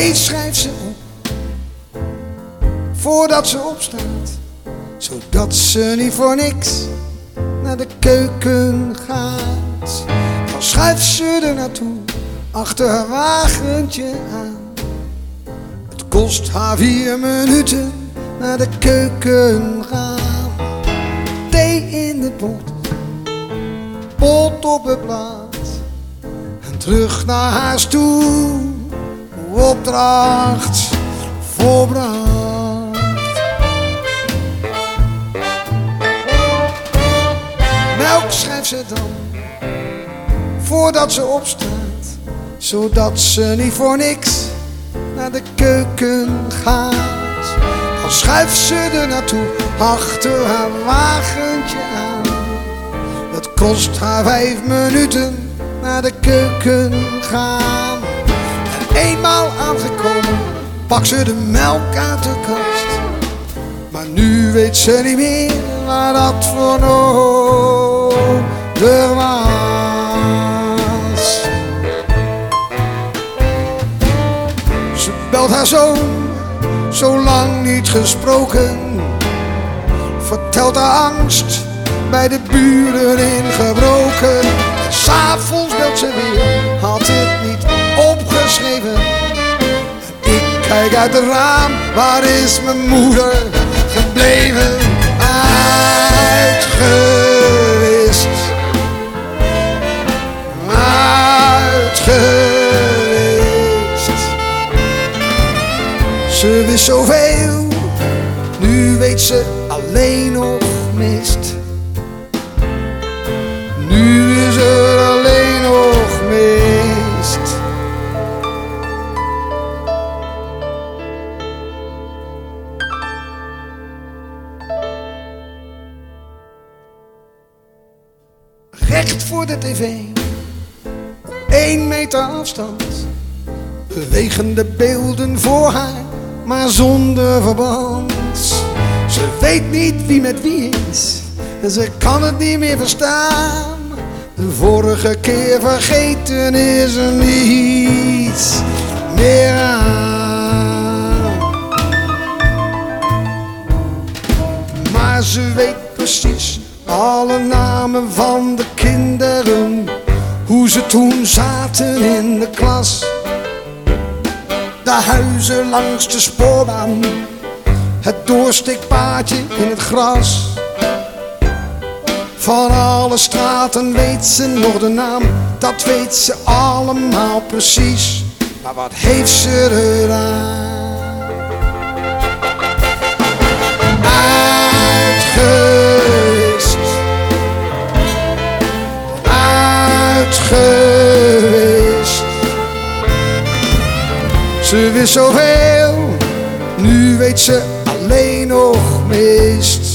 Nee, schrijf ze op. Voordat ze opstaat. Zodat ze niet voor niks naar de keuken gaat. Dan schuift ze er naartoe, achter haar wagentje aan. Het kost haar vier minuten naar de keuken gaan. Thee in de pot, pot op het blad. En terug naar huis toe, opdracht voorbracht. Melk schrijft ze dan, voordat ze opstaat. Zodat ze niet voor niks naar de keuken gaat. Dan schuift ze er naartoe, achter haar wagentje aan. Het kost haar vijf minuten naar de keuken gaan. En eenmaal aangekomen, pakt ze de melk uit de kast. Maar nu weet ze niet meer waar dat voor nodig was. Ze belt haar zoon, zo lang niet gesproken. Vertelt haar angst, bij de buren ingebroken. En S'avonds belt ze weer, had kijk uit het raam, waar is mijn moeder gebleven? Uitgewist. Uitgewist. Ze wist zoveel, nu weet ze alleen nog mist. Recht voor de tv. Eén meter afstand, bewegende beelden voor haar, maar zonder verband. Ze weet niet wie met wie is, en ze kan het niet meer verstaan. De vorige keer vergeten is er niets meer aan. Maar ze weet precies alle namen van de toen zaten in de klas. De huizen langs de spoorbaan. Het doorstikpaadje in het gras. Van alle straten weet ze nog de naam. Dat weet ze allemaal precies. Maar wat heeft ze eraan? Ze wist zoveel, nu weet ze alleen nog mist.